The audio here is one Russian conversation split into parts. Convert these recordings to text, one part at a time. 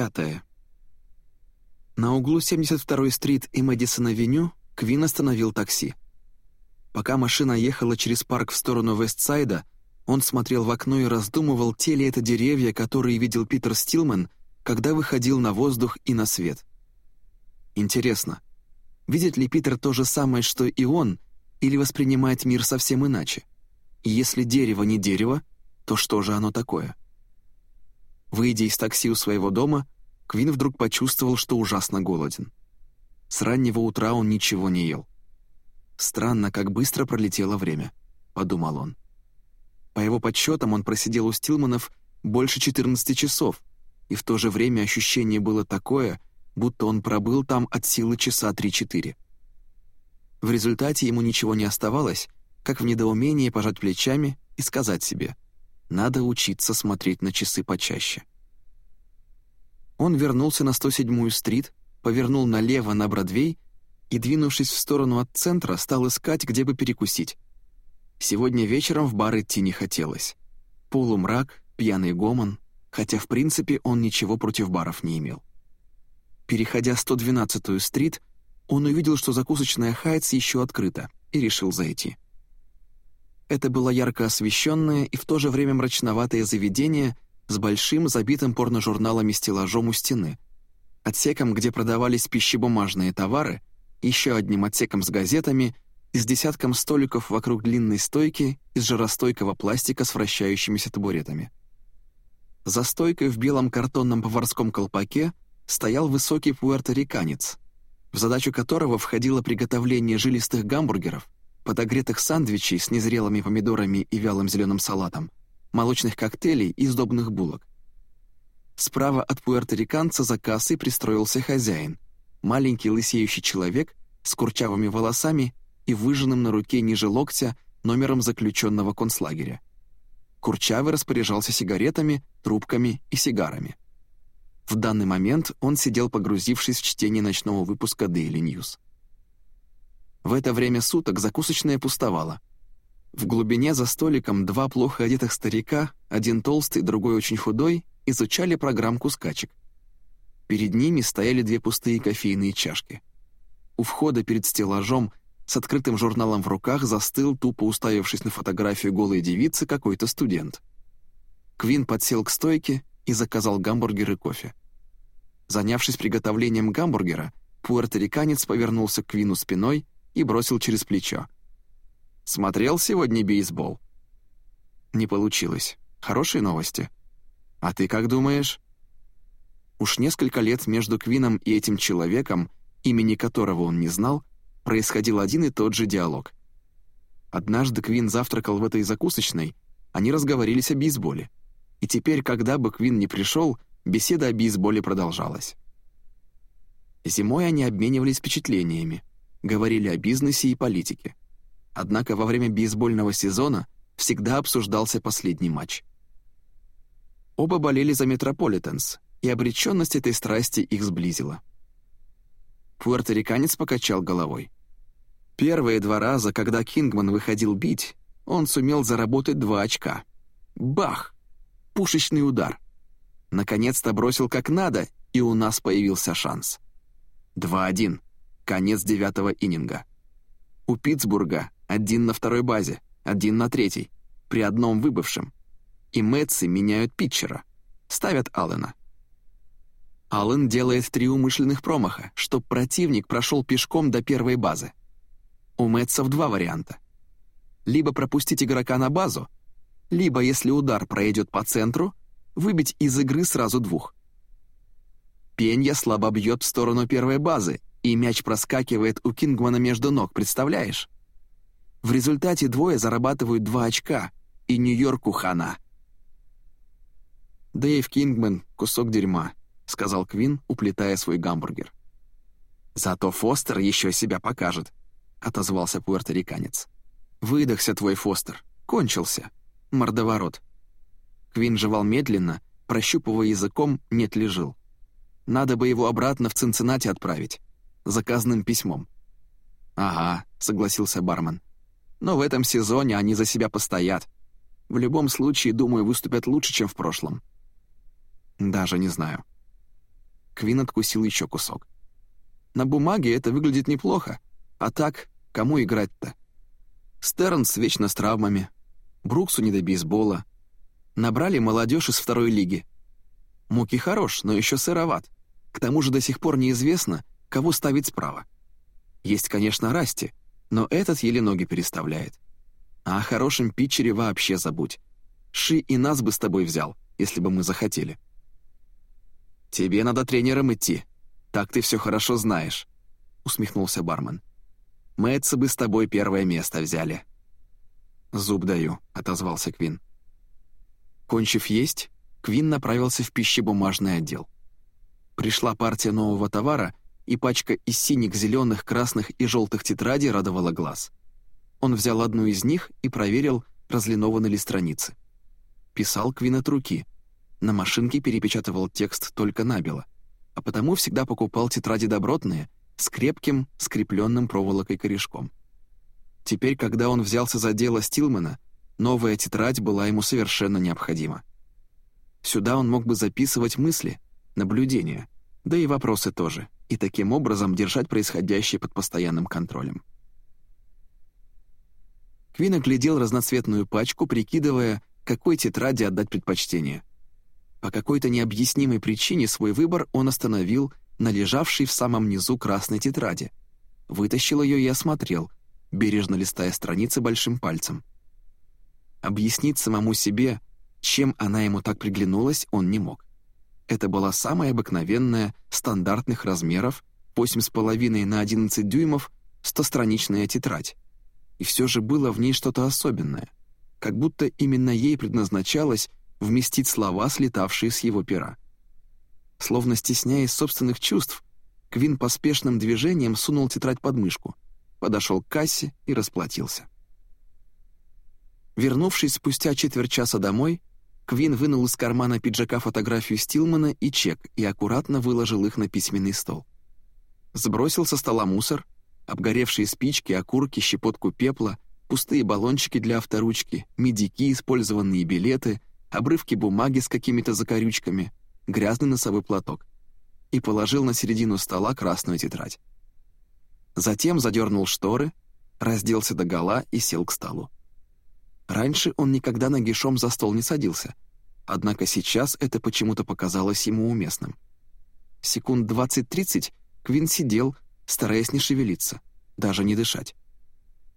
пятая. На углу 72-й стрит и Мэдисон-авеню Квин остановил такси. Пока машина ехала через парк в сторону Вестсайда, он смотрел в окно и раздумывал, те ли это деревья, которые видел Питер Стилман, когда выходил на воздух и на свет. Интересно, видит ли Питер то же самое, что и он, или воспринимает мир совсем иначе? И если дерево не дерево, то что же оно такое? Выйдя из такси у своего дома, Квин вдруг почувствовал, что ужасно голоден. С раннего утра он ничего не ел. «Странно, как быстро пролетело время», — подумал он. По его подсчетам он просидел у Стилманов больше 14 часов, и в то же время ощущение было такое, будто он пробыл там от силы часа 3-4. В результате ему ничего не оставалось, как в недоумении пожать плечами и сказать себе «надо учиться смотреть на часы почаще». Он вернулся на 107-ю стрит, повернул налево на Бродвей и, двинувшись в сторону от центра, стал искать, где бы перекусить. Сегодня вечером в бар идти не хотелось. Полумрак, пьяный гомон, хотя в принципе он ничего против баров не имел. Переходя 112-ю стрит, он увидел, что закусочная Хайтс еще открыта, и решил зайти. Это было ярко освещенное и в то же время мрачноватое заведение с большим забитым порножурналами стеллажом у стены, отсеком, где продавались пищебумажные товары, еще одним отсеком с газетами и с десятком столиков вокруг длинной стойки из жаростойкого пластика с вращающимися табуретами. За стойкой в белом картонном поварском колпаке стоял высокий пуэрториканец, в задачу которого входило приготовление жилистых гамбургеров, подогретых сандвичей с незрелыми помидорами и вялым зеленым салатом, молочных коктейлей и сдобных булок. Справа от пуэрториканца за кассой пристроился хозяин, маленький лысеющий человек с курчавыми волосами и выжженным на руке ниже локтя номером заключенного концлагеря. Курчавый распоряжался сигаретами, трубками и сигарами. В данный момент он сидел погрузившись в чтение ночного выпуска Daily News. В это время суток закусочная пустовала. В глубине за столиком два плохо одетых старика, один толстый, другой очень худой, изучали программку скачек. Перед ними стояли две пустые кофейные чашки. У входа перед стеллажом с открытым журналом в руках застыл, тупо уставившись на фотографию голой девицы, какой-то студент. Квин подсел к стойке и заказал гамбургер и кофе. Занявшись приготовлением гамбургера, пуэрториканец повернулся к Квину спиной и бросил через плечо. «Смотрел сегодня бейсбол?» «Не получилось. Хорошие новости. А ты как думаешь?» Уж несколько лет между Квином и этим человеком, имени которого он не знал, происходил один и тот же диалог. Однажды Квин завтракал в этой закусочной, они разговорились о бейсболе. И теперь, когда бы Квин не пришел, беседа о бейсболе продолжалась. Зимой они обменивались впечатлениями, говорили о бизнесе и политике. Однако во время бейсбольного сезона всегда обсуждался последний матч. Оба болели за Метрополитенс, и обреченность этой страсти их сблизила. Пуэрториканец покачал головой. Первые два раза, когда Кингман выходил бить, он сумел заработать два очка. Бах! Пушечный удар. Наконец-то бросил как надо, и у нас появился шанс. 2-1. Конец девятого ининга. У Питтсбурга один на второй базе, один на третьей, при одном выбывшем. И Мэтсы меняют питчера. Ставят Аллена. Аллен делает три умышленных промаха, чтобы противник прошел пешком до первой базы. У Мэтсов два варианта. Либо пропустить игрока на базу, либо, если удар пройдет по центру, выбить из игры сразу двух. Пенья слабо бьет в сторону первой базы, и мяч проскакивает у Кингмана между ног, представляешь? В результате двое зарабатывают два очка, и Нью-Йорку хана. Дэйв Кингман — кусок дерьма сказал Квин, уплетая свой гамбургер. «Зато Фостер еще себя покажет», — отозвался пуэрториканец. «Выдохся твой Фостер. Кончился. Мордоворот». Квин жевал медленно, прощупывая языком, нет ли жил. Надо бы его обратно в Цинциннати отправить. Заказным письмом. «Ага», — согласился бармен. «Но в этом сезоне они за себя постоят. В любом случае, думаю, выступят лучше, чем в прошлом». «Даже не знаю». Квин откусил еще кусок. «На бумаге это выглядит неплохо, а так, кому играть-то? Стернс вечно с травмами, Бруксу не до бейсбола. Набрали молодежь из второй лиги. Муки хорош, но еще сыроват. К тому же до сих пор неизвестно, кого ставить справа. Есть, конечно, Расти, но этот еле ноги переставляет. А о хорошем питчере вообще забудь. Ши и нас бы с тобой взял, если бы мы захотели. «Тебе надо тренером идти. Так ты все хорошо знаешь», — усмехнулся бармен. «Мэтса бы с тобой первое место взяли». «Зуб даю», — отозвался Квин. Кончив есть, Квин направился в пищебумажный отдел. Пришла партия нового товара, и пачка из синих, зеленых, красных и желтых тетрадей радовала глаз. Он взял одну из них и проверил, разлинованы ли страницы. Писал Квин от руки. На машинке перепечатывал текст только набело, а потому всегда покупал тетради добротные, с крепким, скрепленным проволокой корешком. Теперь, когда он взялся за дело Стилмана, новая тетрадь была ему совершенно необходима. Сюда он мог бы записывать мысли, наблюдения, да и вопросы тоже, и таким образом держать происходящее под постоянным контролем. Квин оглядел разноцветную пачку, прикидывая, какой тетради отдать предпочтение. По какой-то необъяснимой причине свой выбор он остановил на лежавшей в самом низу красной тетради. Вытащил ее и осмотрел, бережно листая страницы большим пальцем. Объяснить самому себе, чем она ему так приглянулась, он не мог. Это была самая обыкновенная, стандартных размеров, 8,5 на 11 дюймов, стостраничная тетрадь. И все же было в ней что-то особенное, как будто именно ей предназначалось вместить слова, слетавшие с его пера. Словно стесняясь собственных чувств, Квин поспешным движением сунул тетрадь под мышку — подошел к кассе и расплатился. Вернувшись спустя четверть часа домой, Квин вынул из кармана пиджака фотографию Стилмана и чек и аккуратно выложил их на письменный стол. Сбросил со стола мусор, обгоревшие спички, окурки, щепотку пепла, пустые баллончики для авторучки, медики, использованные билеты, обрывки бумаги с какими-то закорючками, грязный носовой платок и положил на середину стола красную тетрадь. Затем задернул шторы, разделся догола и сел к столу. Раньше он никогда нагишом за стол не садился, однако сейчас это почему-то показалось ему уместным. Секунд 20-30 Квин сидел, стараясь не шевелиться, даже не дышать.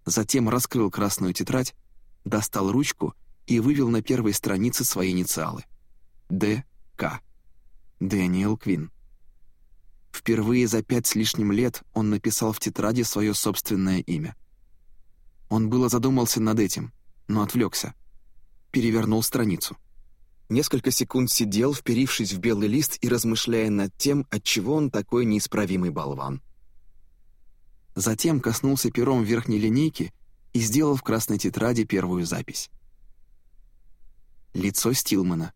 Затем раскрыл красную тетрадь, достал ручку и вывел на первой странице свои инициалы. Д. К. Дэниел Квин. Впервые за пять с лишним лет он написал в тетради свое собственное имя. Он было задумался над этим, но отвлекся. Перевернул страницу. Несколько секунд сидел, вперившись в белый лист и размышляя над тем, отчего он такой неисправимый болван. Затем коснулся пером верхней линейки и сделал в красной тетради первую запись. Лицо Стилмана.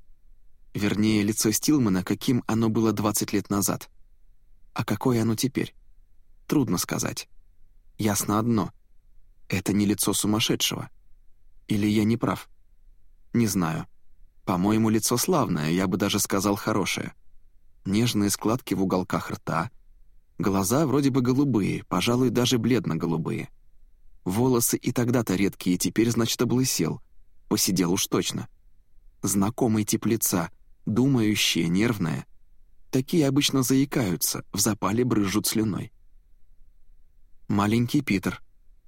Вернее, лицо Стилмана, каким оно было 20 лет назад — а какое оно теперь? Трудно сказать. Ясно одно. Это не лицо сумасшедшего. Или я не прав? Не знаю. По-моему, лицо славное, я бы даже сказал хорошее. Нежные складки в уголках рта. Глаза вроде бы голубые, пожалуй, даже бледно-голубые. Волосы и тогда-то редкие, теперь, значит, облысел. Посидел уж точно. Знакомый тип лица, думающее, нервное — Такие обычно заикаются, в запале брызжут слюной. Маленький Питер.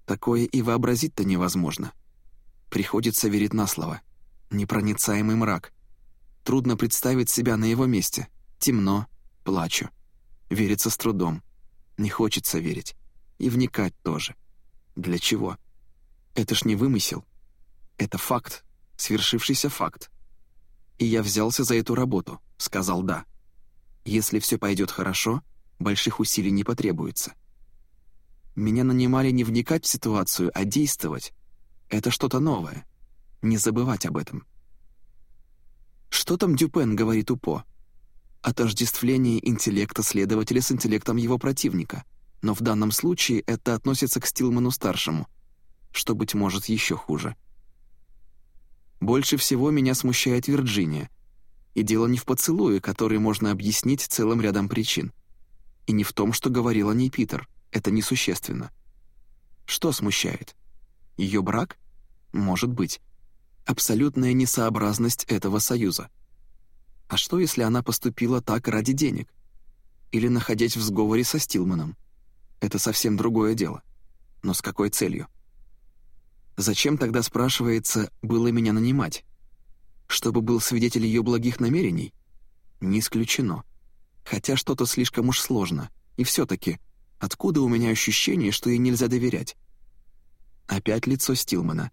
Такое и вообразить-то невозможно. Приходится верить на слово. Непроницаемый мрак. Трудно представить себя на его месте. Темно, плачу. Верится с трудом. Не хочется верить. И вникать тоже. Для чего? Это ж не вымысел. Это факт, свершившийся факт. И я взялся за эту работу, сказал «да». Если все пойдет хорошо, больших усилий не потребуется. Меня нанимали не вникать в ситуацию, а действовать. Это что-то новое. Не забывать об этом. Что там Дюпен говорит УПО? Отождествление интеллекта следователя с интеллектом его противника. Но в данном случае это относится к Стилману-старшему, что, быть может, еще хуже. Больше всего меня смущает Вирджиния. И дело не в поцелуе, который можно объяснить целым рядом причин. И не в том, что говорил о ней Питер. Это несущественно. Что смущает? Ее брак? Может быть. Абсолютная несообразность этого союза. А что, если она поступила так ради денег? Или находясь в сговоре со Стилманом? Это совсем другое дело. Но с какой целью? Зачем тогда, спрашивается, было меня нанимать? Чтобы был свидетель ее благих намерений? Не исключено. Хотя что-то слишком уж сложно. И все-таки, откуда у меня ощущение, что ей нельзя доверять? Опять лицо Стилмана.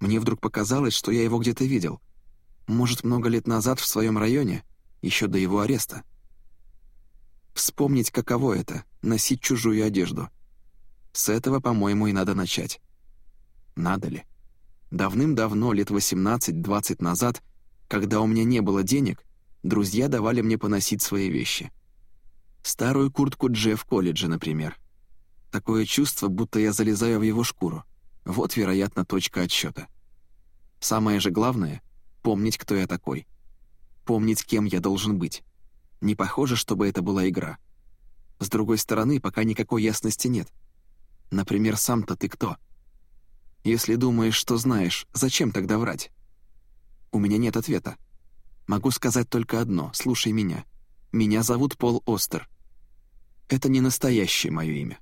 Мне вдруг показалось, что я его где-то видел. Может, много лет назад в своем районе, еще до его ареста. Вспомнить, каково это — носить чужую одежду. С этого, по-моему, и надо начать. Надо ли? Давным-давно, лет 18-20 назад, когда у меня не было денег, друзья давали мне поносить свои вещи. Старую куртку Дже в колледже, например. Такое чувство, будто я залезаю в его шкуру. Вот, вероятно, точка отсчета. Самое же главное — помнить, кто я такой. Помнить, кем я должен быть. Не похоже, чтобы это была игра. С другой стороны, пока никакой ясности нет. Например, сам-то ты кто? Если думаешь, что знаешь, зачем тогда врать? У меня нет ответа. Могу сказать только одно, слушай меня. Меня зовут Пол Остер. Это не настоящее мое имя.